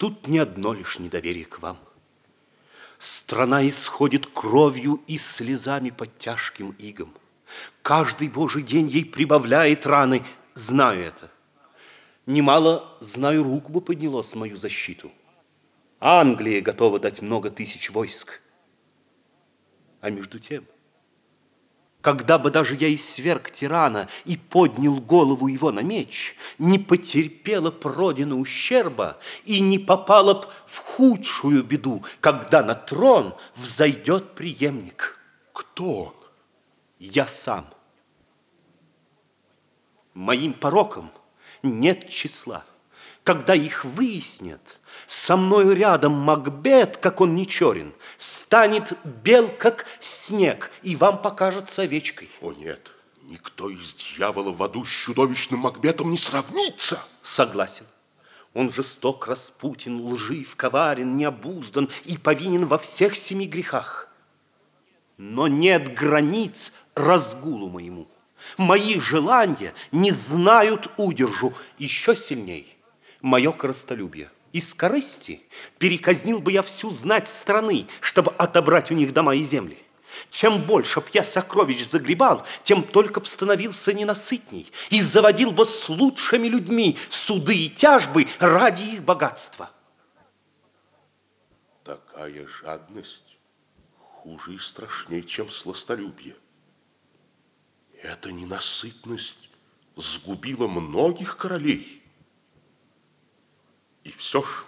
Тут не одно лишь недоверие к вам. Страна исходит кровью и слезами под тяжким игом. Каждый божий день ей прибавляет раны, знаю это. Немало, знаю, руку бы подняло с мою защиту. Англия готова дать много тысяч войск. А между тем, когда бы даже я сверг тирана и поднял голову его на меч, не потерпела б родина ущерба и не попала б в худшую беду, когда на трон взойдет преемник. Кто он? Я сам. Моим пороком нет числа. Когда их выяснят, со мною рядом Макбет, как он не черен, станет бел, как снег, и вам покажется овечкой. О, нет, никто из дьявола в аду с чудовищным Макбетом не сравнится. Согласен. Он жесток, распутен, лжив, коварен, необуздан и повинен во всех семи грехах. Но нет границ разгулу моему. Мои желания не знают удержу еще сильней. Мое коростолюбие. Из корысти переказнил бы я всю знать страны, чтобы отобрать у них дома и земли. Чем больше б я сокровищ загребал, тем только б становился ненасытней и заводил бы с лучшими людьми суды и тяжбы ради их богатства. Такая жадность хуже и страшнее, чем сластолюбие. Эта ненасытность сгубила многих королей. И все ж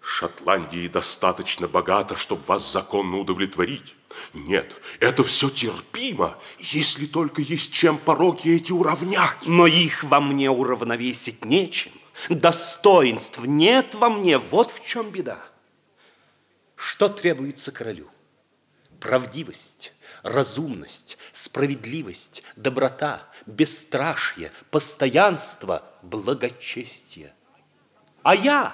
Шотландии достаточно богато, чтобы вас законно удовлетворить. Нет, это все терпимо, если только есть чем пороки эти уравнять. Но их во мне уравновесить нечем. Достоинств нет во мне, вот в чем беда. Что требуется королю? Правдивость, разумность, справедливость, доброта, бесстрашие, постоянство, благочестие. А я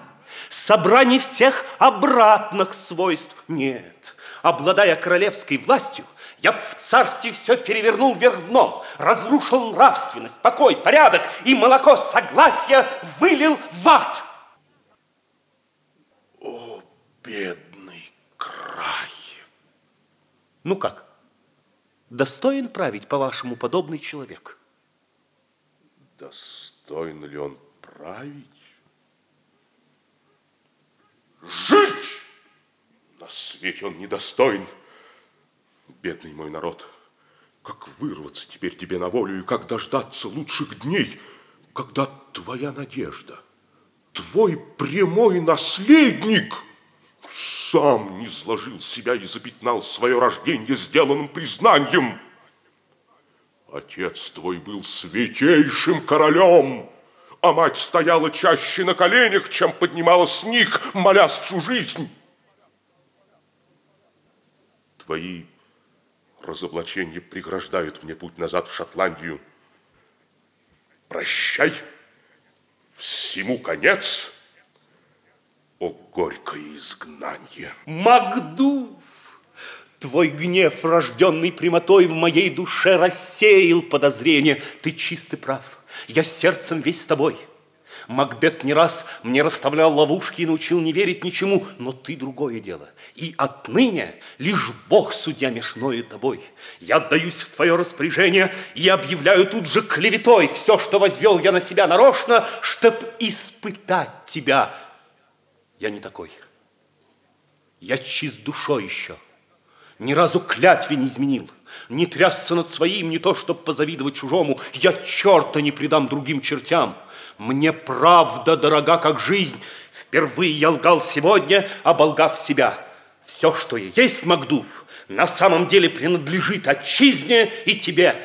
собрание всех обратных свойств. Нет, обладая королевской властью, я б в царстве все перевернул вверх дном, разрушил нравственность, покой, порядок и молоко согласия вылил в ад. О, бедный край! Ну как? Достоин править, по-вашему, подобный человек? Достоин ли он править? На свете он недостоин. Бедный мой народ, как вырваться теперь тебе на волю и как дождаться лучших дней, когда твоя надежда, твой прямой наследник сам не сложил себя и запятнал свое рождение сделанным признанием. Отец твой был святейшим королем, а мать стояла чаще на коленях, чем поднимала с них, молясь всю жизнь. Твои разоблачения преграждают мне путь назад в Шотландию. Прощай, всему конец, о горькое изгнание. Макдув! Твой гнев, рожденный прямотой, в моей душе рассеял подозрение. Ты чистый прав. Я сердцем весь с тобой. Макбет не раз мне расставлял ловушки и научил не верить ничему, но ты другое дело. И отныне лишь Бог судья меж и тобой. Я отдаюсь в твое распоряжение и объявляю тут же клеветой все, что возвел я на себя нарочно, чтоб испытать тебя. Я не такой. Я чист душой еще ни разу клятве не изменил, не трясся над своим, не то, чтобы позавидовать чужому. Я черта не предам другим чертям. Мне правда дорога, как жизнь. Впервые я лгал сегодня, оболгав себя. Все, что я есть, Магдув, на самом деле принадлежит отчизне и тебе.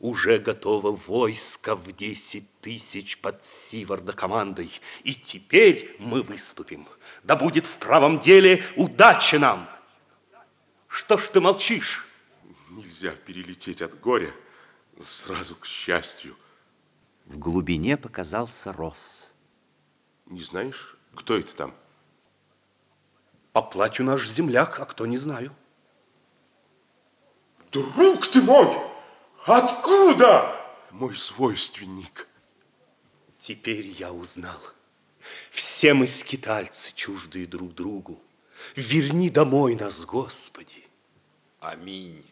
Уже готово войско в десять тысяч под Сиварда командой. И теперь мы выступим. Да будет в правом деле удача нам. Что ж ты молчишь? Нельзя перелететь от горя сразу к счастью. В глубине показался Рос. Не знаешь, кто это там? По платью наш земляк, а кто не знаю. Друг ты мой! Откуда? Мой свойственник. Теперь я узнал. Все мы скитальцы, чуждые друг другу. Верни домой нас, Господи. Аминь.